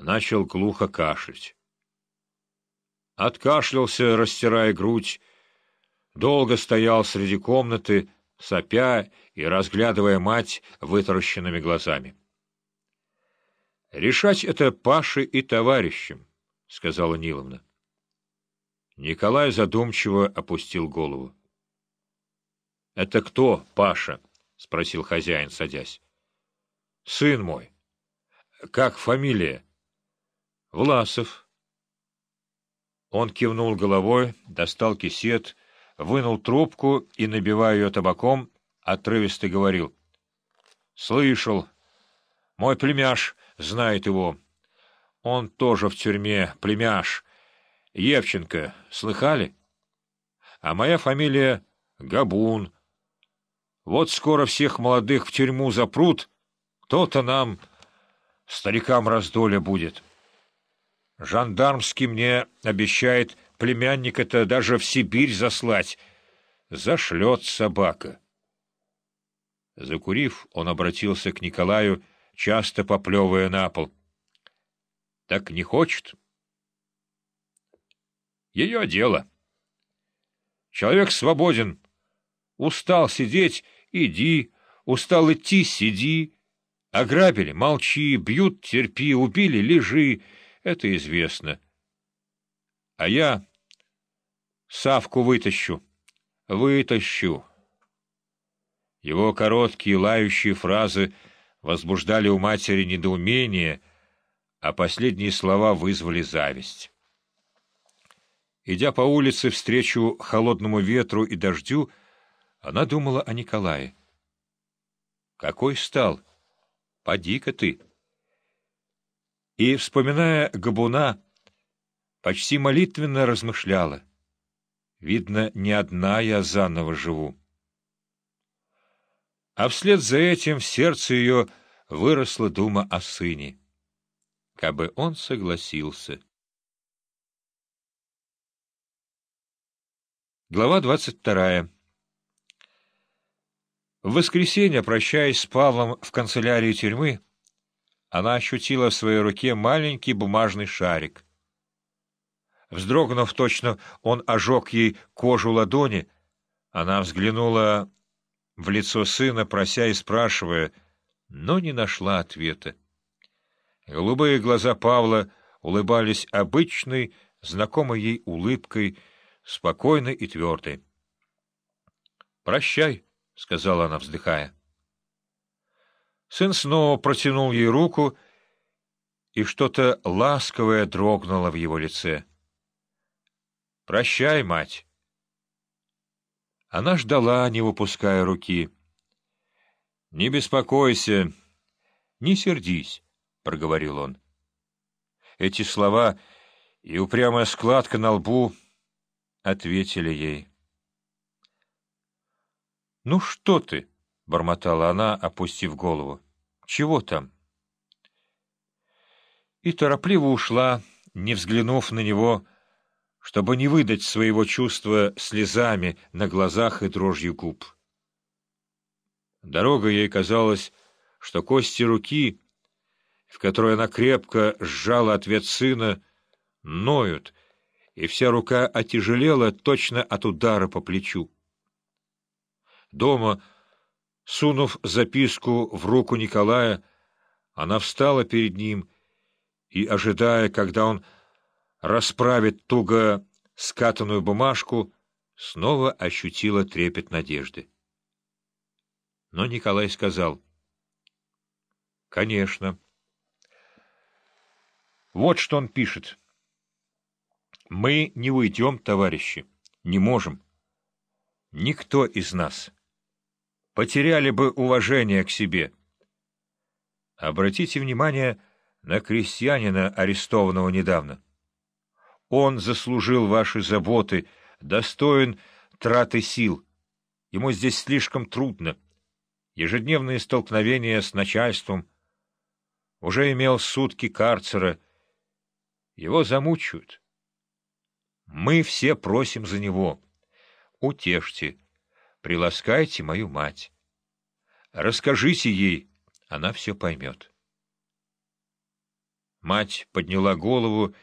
начал глухо кашлять. Откашлялся, растирая грудь, долго стоял среди комнаты, сопя и разглядывая мать вытаращенными глазами. — Решать это Паше и товарищам, — сказала Ниловна. Николай задумчиво опустил голову. — Это кто, Паша? — спросил хозяин, садясь. — Сын мой. — Как фамилия? — Власов. Он кивнул головой, достал кисет, вынул трубку и, набивая ее табаком, отрывисто говорил. — Слышал. Мой племяш знает его. Он тоже в тюрьме, племяш. Евченко, слыхали? А моя фамилия Габун. Вот скоро всех молодых в тюрьму запрут, то-то нам, старикам, раздолье будет. Жандармский мне обещает племянника-то даже в Сибирь заслать. Зашлет собака. Закурив, он обратился к Николаю, часто поплевывая на пол. — Так не хочет? — Ее дело. Человек свободен. Устал сидеть — иди, устал идти — сиди. Ограбили — молчи, бьют — терпи, убили — лежи. Это известно. А я Савку вытащу. Вытащу. Его короткие лающие фразы возбуждали у матери недоумение, а последние слова вызвали зависть. Идя по улице встречу холодному ветру и дождю, она думала о Николае. «Какой стал? Поди-ка ты!» И, вспоминая Габуна, почти молитвенно размышляла. «Видно, не одна я заново живу». А вслед за этим в сердце ее выросла дума о сыне. Кабы он согласился. Глава двадцать вторая В воскресенье, прощаясь с Павлом в канцелярии тюрьмы, она ощутила в своей руке маленький бумажный шарик. Вздрогнув точно, он ожег ей кожу ладони. Она взглянула в лицо сына, прося и спрашивая, но не нашла ответа. Голубые глаза Павла улыбались обычной, знакомой ей улыбкой, спокойной и твердой. — Прощай, — сказала она, вздыхая. Сын снова протянул ей руку, и что-то ласковое дрогнуло в его лице. — Прощай, мать. Она ждала, не выпуская руки. — Не беспокойся, не сердись, — проговорил он. Эти слова и упрямая складка на лбу ответили ей. — Ну что ты? — бормотала она, опустив голову. — Чего там? И торопливо ушла, не взглянув на него, — чтобы не выдать своего чувства слезами на глазах и дрожью губ. Дорога ей казалась, что кости руки, в которой она крепко сжала ответ сына, ноют, и вся рука отяжелела точно от удара по плечу. Дома, сунув записку в руку Николая, она встала перед ним и, ожидая, когда он расправить туго скатанную бумажку, снова ощутила трепет надежды. Но Николай сказал, «Конечно». Вот что он пишет. «Мы не уйдем, товарищи, не можем. Никто из нас. Потеряли бы уважение к себе. Обратите внимание на крестьянина, арестованного недавно». Он заслужил ваши заботы, достоин траты сил. Ему здесь слишком трудно. Ежедневные столкновения с начальством. Уже имел сутки карцера. Его замучают. Мы все просим за него. Утешьте, приласкайте мою мать. Расскажите ей, она все поймет. Мать подняла голову